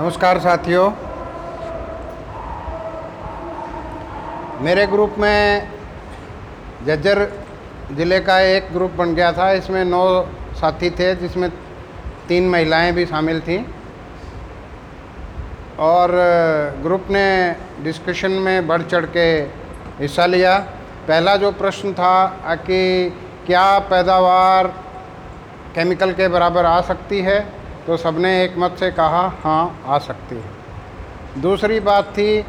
नमस्कार साथियों। मेरे ग्रुप में जज्जर ज़िले का एक ग्रुप बन गया था। इसमें नौ साथी थे, जिसमें तीन महिलाएँ भी शामिल थीं। और ग्रुप ने डिस्कशन में बढ़ चढ़ के हिस्सा लिया। पहला जो प्रश्न था कि क्या पैदावार केमिकल के बराबर आ सकती है? तो सबने एक मत से कहा हाँ आ सकती है। दूसरी बात थी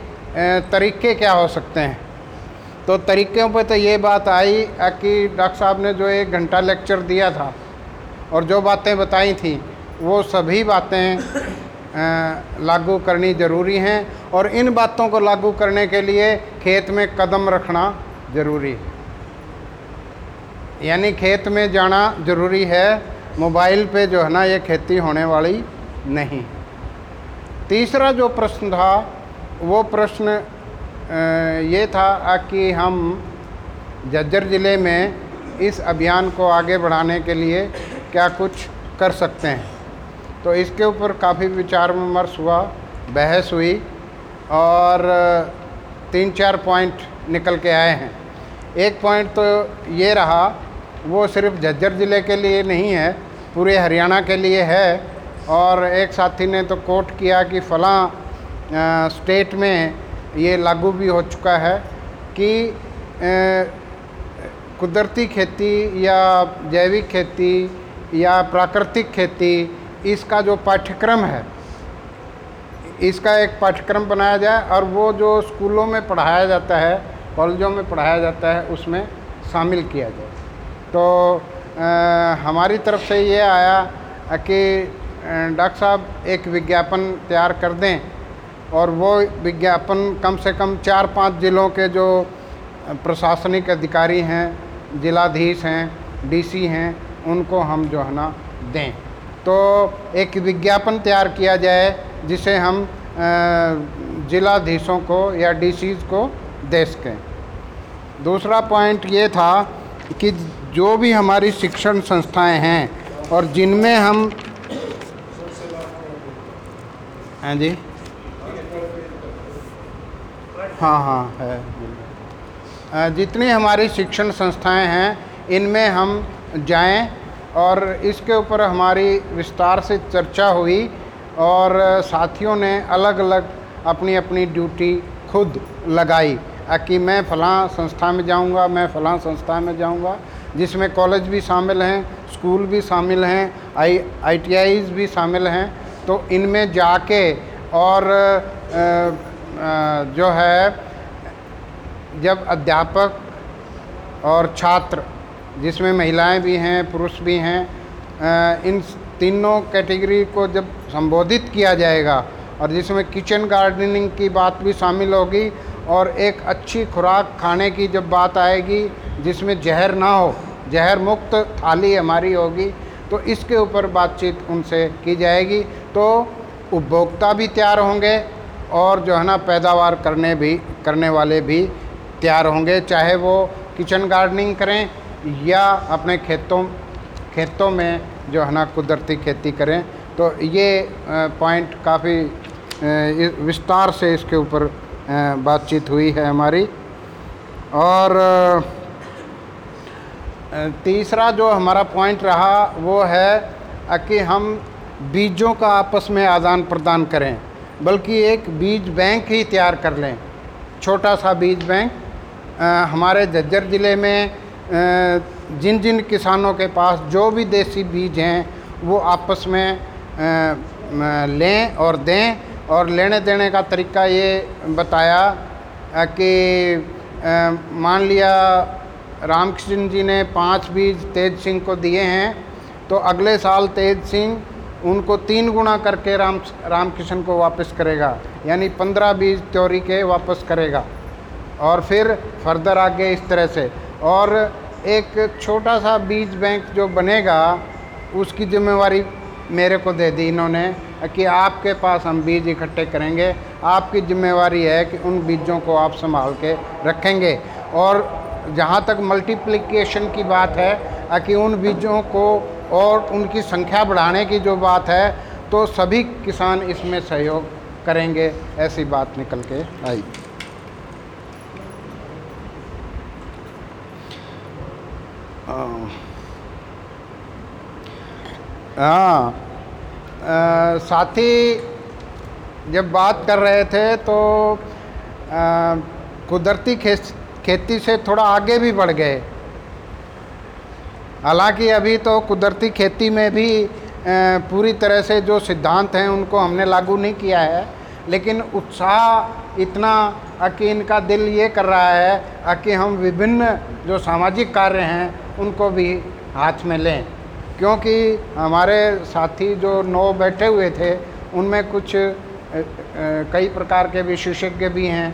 तरीके क्या हो सकते हैं? तो तरीक़ों पे तो ये बात आई कि डॉक्टर साहब ने जो एक घंटा लेक्चर दिया था और जो बातें बताई थी, वो सभी बातें लागू करनी ज़रूरी हैं और इन बातों को लागू करने के लिए खेत में कदम रखना ज़रूरी है। यानी खेत में जाना ज़रूरी है मोबाइल पे जो है ना ये खेती होने वाली नहीं। तीसरा जो प्रश्न था, वो प्रश्न ये था कि हम जज्जर ज़िले में इस अभियान को आगे बढ़ाने के लिए क्या कुछ कर सकते हैं। तो इसके ऊपर काफ़ी विचार विमर्श हुआ, बहस हुई और तीन चार पॉइंट निकल के आए हैं। एक पॉइंट तो ये रहा वो सिर्फ़ झज्जर ज़िले के लिए नहीं है, पूरे हरियाणा के लिए है। और एक साथी ने तो कोट किया कि फला स्टेट में ये लागू भी हो चुका है कि कुदरती खेती या जैविक खेती या प्राकृतिक खेती, इसका जो पाठ्यक्रम है, इसका एक पाठ्यक्रम बनाया जाए और वो जो स्कूलों में पढ़ाया जाता है, कॉलेजों में पढ़ाया जाता है, उसमें शामिल किया जाए। तो आ, हमारी तरफ़ से ये आया कि डॉक्टर साहब एक विज्ञापन तैयार कर दें और वो विज्ञापन कम से कम चार पाँच ज़िलों के जो प्रशासनिक अधिकारी हैं जिलाधीश हैं डीसी हैं उनको हम जो है ना दें। तो एक विज्ञापन तैयार किया जाए जिसे हम जिलाधीशों को या डीसीज को दे सकें। दूसरा पॉइंट ये था कि जो भी हमारी शिक्षण संस्थाएँ हैं और जिनमें हम हैं जी। हाँ हाँ है जितनी हमारी शिक्षण संस्थाएँ हैं, इनमें हम जाएँ और इसके ऊपर हमारी विस्तार से चर्चा हुई और साथियों ने अलग अलग अपनी अपनी ड्यूटी खुद लगाई। कि मैं फ़लाँ संस्था में जाऊँगा, मैं फ़लाँ संस्था में जाऊँगा, जिसमें कॉलेज भी शामिल हैं स्कूल भी शामिल हैं, आई आई भी शामिल हैं तो इनमें जाके और जो है, जब अध्यापक और छात्र, जिसमें महिलाएँ भी हैं, पुरुष भी हैं इन तीनों कैटेगरी को जब संबोधित किया जाएगा, और जिसमें किचन गार्डनिंग की बात भी शामिल होगी और एक अच्छी खुराक खाने की जब बात आएगी, जिसमें जहर ना हो, जहर मुक्त थाली हमारी होगी तो इसके ऊपर बातचीत उनसे की जाएगी। तो उपभोक्ता भी तैयार होंगे और जो है ना, पैदावार करने भी, करने वाले भी तैयार होंगे, चाहे वो किचन गार्डनिंग करें या अपने खेतों खेतों में जो है ना, कुदरती खेती करें। तो ये पॉइंट काफ़ी विस्तार से इसके ऊपर बातचीत हुई है हमारी। और तीसरा जो हमारा पॉइंट रहा, वो है कि हम बीजों का आपस में आदान प्रदान करें, बल्कि एक बीज बैंक ही तैयार कर लें। छोटा सा बीज बैंक हमारे जज्जर ज़िले में जिन जिन किसानों के पास जो भी देसी बीज हैं, वो आपस में, लें और दें। और लेने देने का तरीका ये बताया कि मान लिया रामकृष्ण जी ने पाँच बीज तेज सिंह को दिए हैं तो अगले साल तेज सिंह उनको तीन गुना करके राम, रामकृष्ण को वापस करेगा, यानी पंद्रह बीज त्योरी के वापस करेगा। और फिर फर्दर आगे इस तरह से। और एक छोटा सा बीज बैंक जो बनेगा, उसकी जिम्मेवारी मेरे को दे दी इन्होंने। कि आपके पास हम बीज इकट्ठे करेंगे। आपकी जिम्मेवारी है कि उन बीजों को आप संभाल के रखेंगे। और जहाँ तक मल्टीप्लिकेशन की बात है, कि उन बीजों को और उनकी संख्या बढ़ाने की जो बात है तो सभी किसान इसमें सहयोग करेंगे, ऐसी बात निकल के आई। हाँ। साथी जब बात कर रहे थे तो कुदरती खेती से थोड़ा आगे भी बढ़ गए। हालाँकि अभी तो कुदरती खेती में भी पूरी तरह से जो सिद्धांत हैं उनको हमने लागू नहीं किया है, लेकिन उत्साह इतना कि इनका दिल ये कर रहा है कि हम विभिन्न जो सामाजिक कार्य हैं उनको भी हाथ में लें। क्योंकि हमारे साथी जो नौ बैठे हुए थे, उनमें कुछ कई प्रकार के विशेषज्ञ भी हैं,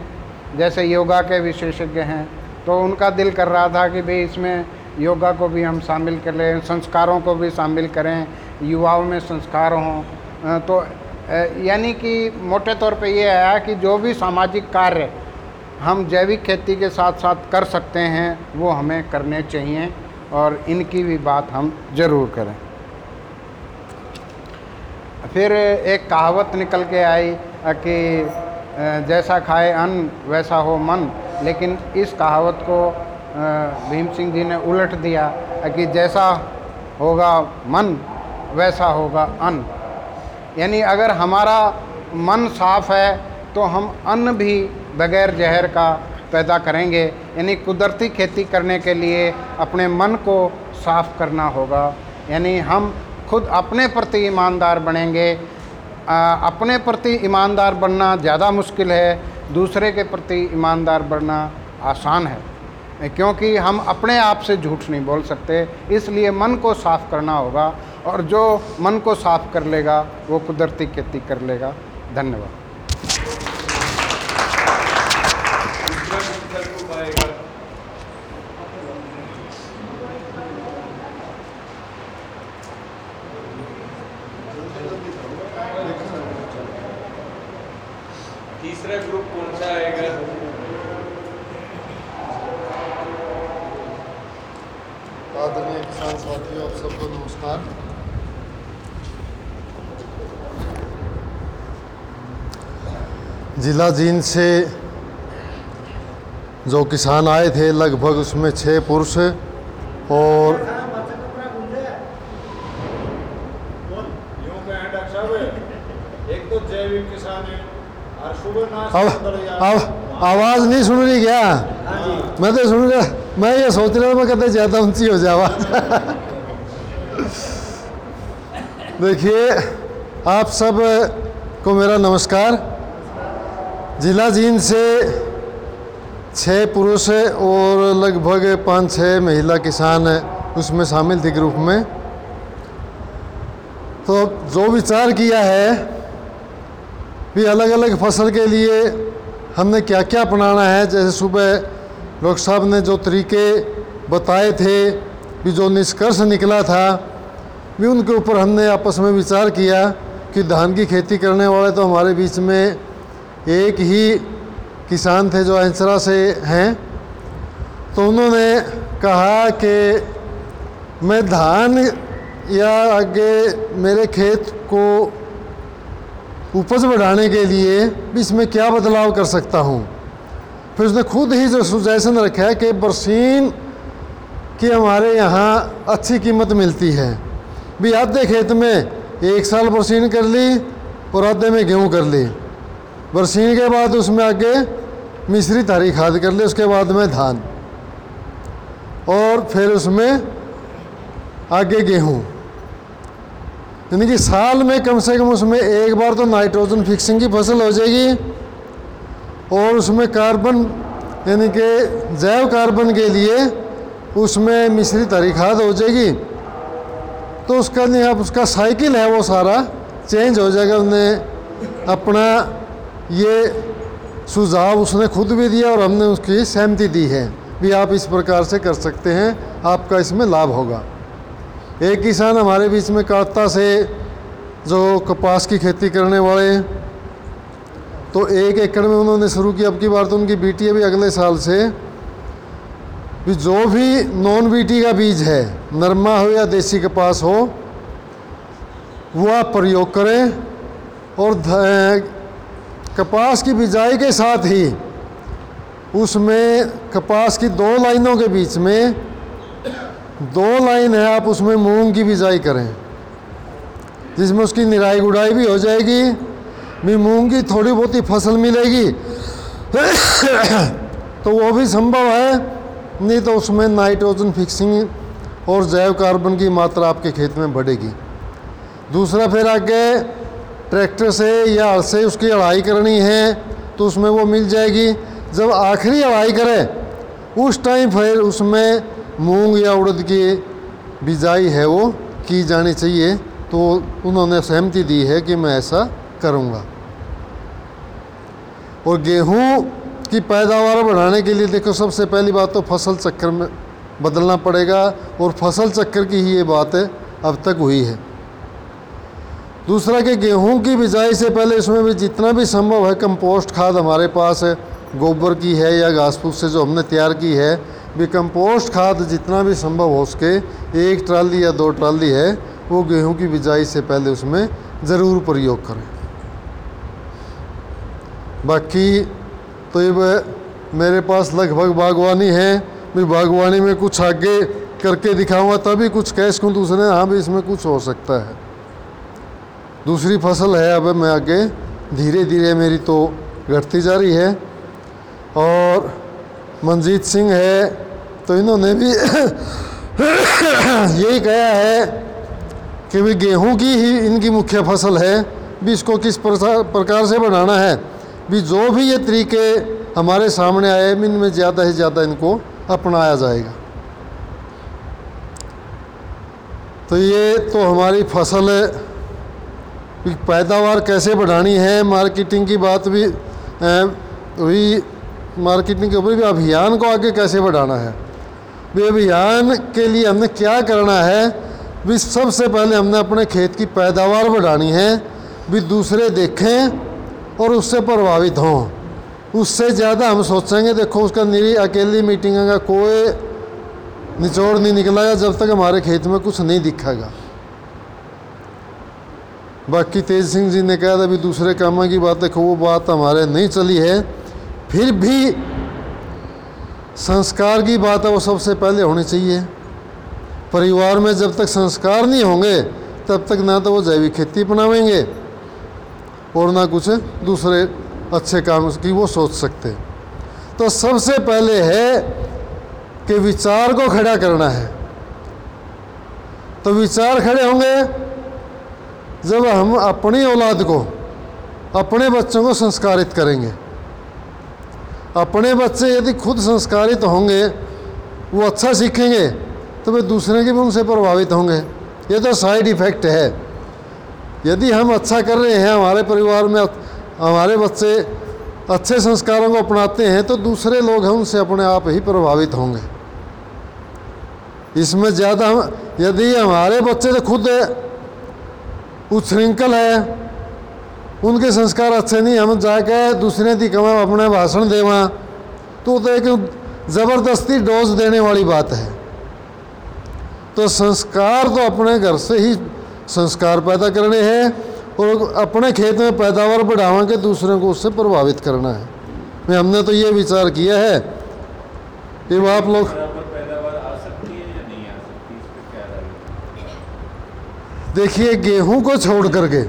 जैसे योगा के विशेषज्ञ हैं। तो उनका दिल कर रहा था कि भाई इसमें योगा को भी हम शामिल कर लें, संस्कारों को भी शामिल करें, युवाओं में संस्कार हों। तो यानी कि मोटे तौर पे ये आया कि जो भी सामाजिक कार्य हम जैविक खेती के साथ साथ कर सकते हैं, वो हमें करने चाहिए। और इनकी भी बात हम ज़रूर करें। फिर एक कहावत निकल के आई कि जैसा खाए अन्न, वैसा हो मन। लेकिन इस कहावत को भीम सिंह जी ने उलट दिया कि जैसा होगा मन, वैसा होगा अन्न। यानी अगर हमारा मन साफ़ है तो हम अन्न भी बगैर जहर का पैदा करेंगे। यानी कुदरती खेती करने के लिए अपने मन को साफ़ करना होगा। यानी हम खुद अपने प्रति ईमानदार बनेंगे। आ, अपने प्रति ईमानदार बनना ज़्यादा मुश्किल है। दूसरे के प्रति ईमानदार बनना आसान है। क्योंकि हम अपने आप से झूठ नहीं बोल सकते। इसलिए मन को साफ़ करना होगा और जो मन को साफ़ कर लेगा वो कुदरती खेती कर लेगा। धन्यवाद। तीसरा ग्रुप कौन सा आएगा? आदरणीय किसान साथियों आप सबको नमस्कार। जिला जींद से जो किसान आए थे लगभग उसमें छः पुरुष और एक तो जैविक किसान है। आवाज़ नहीं सुन रही क्या? मैं तो सुन रहा, मैं ये सोच रहा मैं कहते ज़्यादा ऊँची हो जाए आवाज़ देखिए, आप सबको मेरा नमस्कार। जिला जींद से छः पुरुष और लगभग पाँच छः महिला किसान उसमें शामिल थे ग्रुप में। तो जो विचार किया है भी अलग अलग फ़सल के लिए हमने क्या क्या अपनाना है? जैसे सुबह डॉक्टर साहब ने जो तरीके बताए थे, भी जो निष्कर्ष निकला था, भी उनके ऊपर हमने आपस में विचार किया कि धान की खेती करने वाले तो हमारे बीच में एक ही किसान थे जो अंसरा से हैं। तो उन्होंने कहा कि मैं धान या आगे मेरे खेत को उपज बढ़ाने के लिए भी इसमें क्या बदलाव कर सकता हूँ? फिर उसने खुद ही जो सुजैसन रखा है कि बरसीन की हमारे यहाँ अच्छी कीमत मिलती है। भी आधे खेत में एक साल बरसीन कर ली और आधे में गेहूँ कर ली। बरसीन के बाद उसमें आगे मिश्री हरी खाद कर ली, उसके बाद में धान। और फिर उसमें आगे गेहूँ। यानी कि साल में कम से कम उसमें एक बार तो नाइट्रोजन फिक्सिंग की फ़सल हो जाएगी और उसमें कार्बन, यानी कि जैव कार्बन के लिए उसमें मिश्रित हरी खाद हो जाएगी। तो उसका नहीं आप उसका साइकिल है वो सारा चेंज हो जाएगा। उसने अपना ये सुझाव उसने खुद भी दिया और हमने उसकी सहमति दी है। भी आप इस प्रकार से कर सकते हैं, आपका इसमें लाभ होगा। एक किसान हमारे बीच में कात्ता से जो कपास की खेती करने वाले तो एक एकड़ में उन्होंने शुरू किया अब की बार तो उनकी बीटी अभी अगले साल से, भी जो भी नॉन बीटी का बीज है, नरमा हो या देसी कपास हो वो आप प्रयोग करें और कपास की बिजाई के साथ ही उसमें कपास की दो लाइनों के बीच में दो लाइन है, आप उसमें मूंग की बिजाई करें। जिसमें उसकी निराई गुड़ाई भी हो जाएगी, भी मूंग की थोड़ी बहुत ही फ़सल मिलेगी। तो वो भी संभव है, नहीं तो उसमें नाइट्रोजन फिक्सिंग और जैव कार्बन की मात्रा आपके खेत में बढ़ेगी। दूसरा फिर आगे, ट्रैक्टर से या हल से उसकी अढ़ाई करनी है तो उसमें वो मिल जाएगी। जब आखिरी अढ़ाई करें, उस टाइम फिर उसमें मूंग या उड़द की बिजाई है वो की जानी चाहिए तो उन्होंने सहमति दी है कि मैं ऐसा करूँगा। और गेहूँ की पैदावार बढ़ाने के लिए देखो, सबसे पहली बात तो फ़सल चक्कर में बदलना पड़ेगा, और फ़सल चक्कर की ही ये बात है, अब तक हुई है। दूसरा कि गेहूँ की बिजाई से पहले इसमें भी जितना भी संभव है, कंपोस्ट खाद हमारे पास है, गोबर की है या घास फूस से जो हमने तैयार की है भी कंपोस्ट खाद जितना भी संभव हो सके, एक ट्राली या दो ट्राली है, वो गेहूँ की बिजाई से पहले उसमें ज़रूर प्रयोग करें। बाकी तो ये मेरे पास लगभग बागवानी है भी बागवानी में कुछ आगे करके दिखाऊँगा, तभी कुछ कह सकूँ दूसरे हाँ भी इसमें कुछ हो सकता है। दूसरी फ़सल है, अब मैं आगे धीरे धीरे मेरी तो घटती जा रही है, और मंजीत सिंह है तो इन्होंने भी यही कहा है कि भी गेहूँ की ही इनकी मुख्य फ़सल है, भी इसको किस प्रकार से बनाना है, भी जो भी ये तरीके हमारे सामने आए, इनमें ज़्यादा से ज़्यादा इनको अपनाया जाएगा। तो ये तो हमारी फ़सल पैदावार कैसे बढ़ानी है, मार्केटिंग की बात भी हुई मार्केटिंग के ऊपर भी अभियान को आगे कैसे बढ़ाना है? भी अभियान के लिए हमने क्या करना है? भी सबसे पहले हमने अपने खेत की पैदावार बढ़ानी है। भी दूसरे देखें और उससे प्रभावित हों। उससे ज़्यादा हम सोचेंगे, देखो उसका निरी अकेली मीटिंग का कोई निचोड़ नहीं निकलेगा जब तक हमारे खेत में कुछ नहीं दिखेगा। बाकी तेज सिंह जी ने कहा था, भी दूसरे कामों की बात, देखो वो बात हमारे नहीं चली है। फिर भी संस्कार की बात है वो सबसे पहले होनी चाहिए। परिवार में जब तक संस्कार नहीं होंगे, तब तक ना तो वो जैविक खेती अपनावेंगे और ना कुछ दूसरे अच्छे काम की वो सोच सकते। तो सबसे पहले है कि विचार को खड़ा करना है। तो विचार खड़े होंगे जब हम अपनी औलाद को, अपने बच्चों को संस्कारित करेंगे। अपने बच्चे यदि खुद संस्कारित होंगे, वो अच्छा सीखेंगे तो वे दूसरे के भी उनसे प्रभावित होंगे। ये तो साइड इफ़ेक्ट है। यदि हम अच्छा कर रहे हैं, हमारे परिवार में हमारे बच्चे अच्छे संस्कारों को अपनाते हैं तो दूसरे लोग हैं, उनसे अपने आप ही प्रभावित होंगे। इसमें ज़्यादा यदि हमारे बच्चे तो खुद उच्छृंखल है उनके संस्कार अच्छे नहीं हम जाके दूसरे की कमा अपने भाषण देवा। तो तो एक ज़बरदस्ती डोज देने वाली बात है। तो संस्कार तो अपने घर से ही संस्कार पैदा करने हैं और अपने खेत में पैदावार बढ़ावा के दूसरे को उससे प्रभावित करना है। मैं हमने तो ये विचार किया है कि वो आप लोग? देखिए गेहूँ को छोड़ करके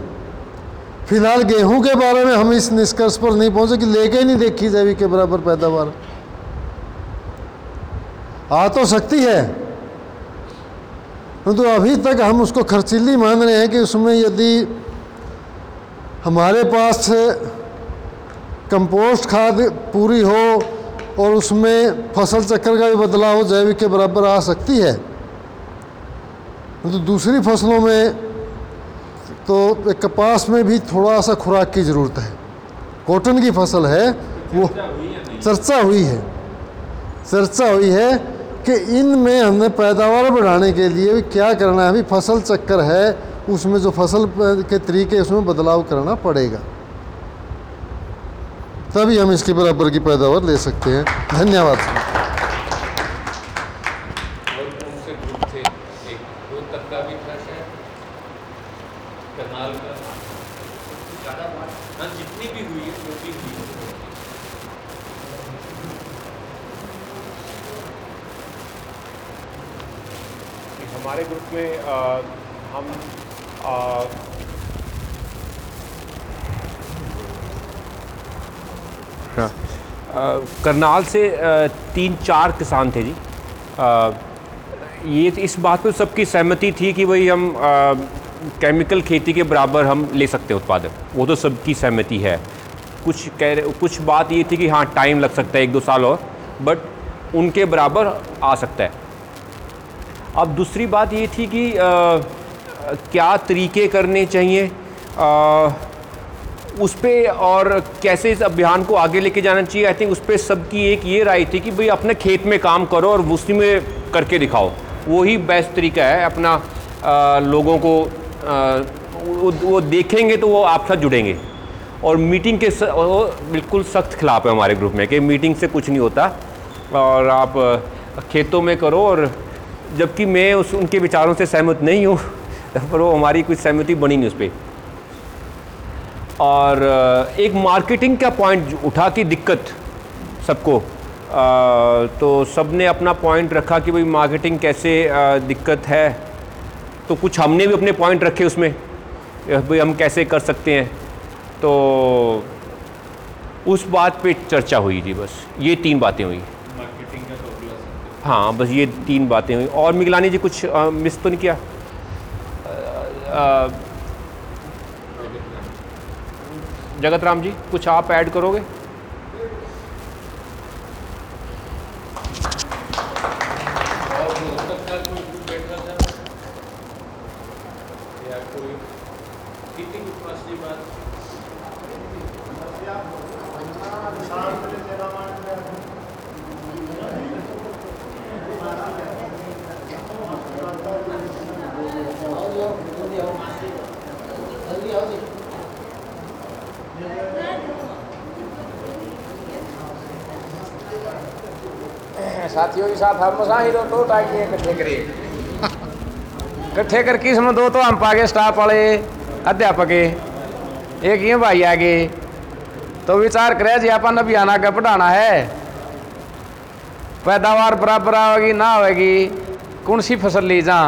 फ़िलहाल गेहूँ के बारे में हम इस निष्कर्ष पर नहीं पहुँचे कि लेके नहीं देखी जैविक के बराबर पैदावार। आ तो सकती है। परंतु तो अभी तक हम उसको खर्चीली मान रहे हैं कि उसमें यदि हमारे पास कंपोस्ट खाद पूरी हो और उसमें फ़सल चक्र का भी बदलाव जैविक के बराबर आ सकती है। तो दूसरी फ़सलों में तो कपास में भी थोड़ा सा खुराक की ज़रूरत है। कॉटन की फ़सल है, वो चर्चा हुई है। चर्चा हुई है कि इनमें हमने पैदावार बढ़ाने के लिए क्या करना है, अभी फ़सल चक्कर है, उसमें जो फ़सल के तरीके उसमें बदलाव करना पड़ेगा। तभी हम इसके बराबर की पैदावार ले सकते हैं। धन्यवाद और कौन से ग्रुप थे एक दो तक का भी था शायद हाँ जितनी भी हुई है जो भी हुई है कि हमारे ग्रुप में अ, हम अ, हाँ, करनाल से तीन चार किसान थे जी। ये इस बात पर सबकी सहमति थी कि भाई हम केमिकल खेती के बराबर हम ले सकते हैं उत्पादन। वो तो सबकी सहमति है। कुछ कह रहे कुछ बात ये थी कि हाँ टाइम लग सकता है एक दो साल और बट उनके बराबर आ सकता है। अब दूसरी बात ये थी कि अ, क्या तरीके करने चाहिए? अ, उस पर और कैसे इस अभियान को आगे लेके जाना चाहिए? आई थिंक उस पर सबकी एक ये राय थी कि भाई अपने खेत में काम करो और उसी में करके दिखाओ। वही बेस्ट तरीका है अपना अ, लोगों को अ, वो, देखेंगे तो वो आप साथ जुड़ेंगे। और मीटिंग के वो बिल्कुल सख्त खिलाफ है हमारे ग्रुप में कि मीटिंग से कुछ नहीं होता। और आप खेतों में करो और जबकि मैं उस, उनके विचारों से सहमत नहीं हूँ, पर वो हमारी कुछ सहमति बनी नहीं उस पर और एक मार्केटिंग का पॉइंट उठा की दिक्कत सबको तो सबने अपना पॉइंट रखा कि भाई मार्केटिंग कैसे दिक्कत है तो कुछ हमने भी अपने पॉइंट रखे उसमें भाई हम कैसे कर सकते हैं तो उस बात पे चर्चा हुई थी बस, ये तीन बातें हुई मार्केटिंग का तो अगला सकते हाँ बस ये तीन बातें हुई। और मिगलानी जी कुछ अ, मिस तो नहीं किया? जगत राम जी कुछ आप ऐड करोगे? साथियों के साथ हम मसाही दो टोट आइए इकट्ठे करिए। इकट्ठे कर किस्म दो तो हम पागे स्टाफ वाले, अध्यापक है। एक ये भाई आगे तो विचार करे जी अपन अभियान आगे बढ़ाना है। पैदावार बराबर आएगी ना आएगी कौन सी फ़सल ली जा?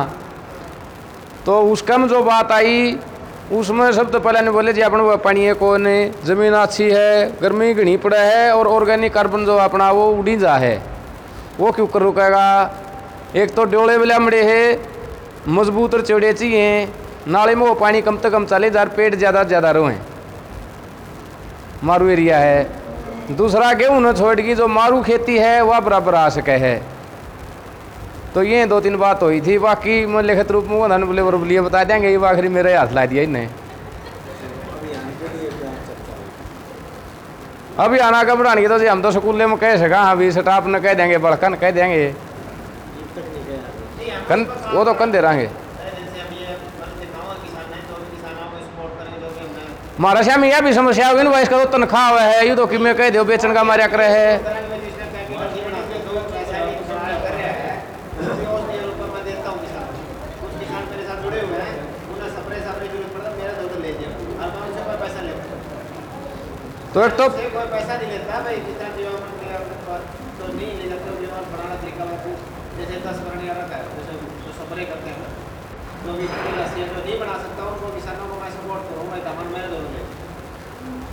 तो उसका में जो बात आई, उसमें सब तो पहले ने बोले जी, अपन पानी है, कौन है? ज़मीन अच्छी है, गर्मी घनी पड़ा है, और ऑर्गेनिक कार्बन जो अपना वो उड़ी जा है। वो क्यों कर रुकेगा? एक तो डोले बिलमड़े है, मज़बूत और चौड़े चाहिए नाले में वो पानी कम से कम चले जार पेड़ ज़्यादा ज़्यादा रोए। मारू एरिया है। दूसरा गेहूँ न छोड़ की जो मारू खेती है, वह बराबर आ सके है तो ये दो तीन बात हुई थी। बाकी मैं लिखित रूप में वो धन बोले बरबलिए बता देंगे, ये आखिरी मेरे हाथ ला दिया इन्हें। अभी आना का बढ़ानी तो जी, हम तो स्कूल में कह सका हाँ अभी स्टाफ ने कह देंगे बड़कन कह देंगे। कन वो तो कन दे रहेंगे हमारा श्याम यह भी समस्या होगी ना भाई, इसका तो तनख्वाह हुआ है यू तो कि मैं कह दो बेचन का मारा करे है। तो एक तो पैसा नहीं लेता भाई जितना पर तो नहीं ले जाते जीवामृत बनाना जैसे दस करोड़ या रखा है करते हैं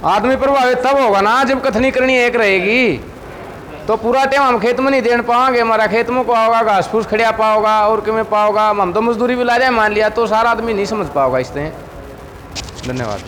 आदमी प्रभावित तब होगा ना जब कथनी करनी एक रहेगी। तो पूरा टाइम हम खेत में नहीं दे पाओगे हमारा खेत में पाओगा घास फूस खड़िया पाओगा, और कि में पाओगा, हम तो मजदूरी भी ला जाए, मान लिया तो सारा आदमी नहीं समझ पाओगा इस तरह धन्यवाद।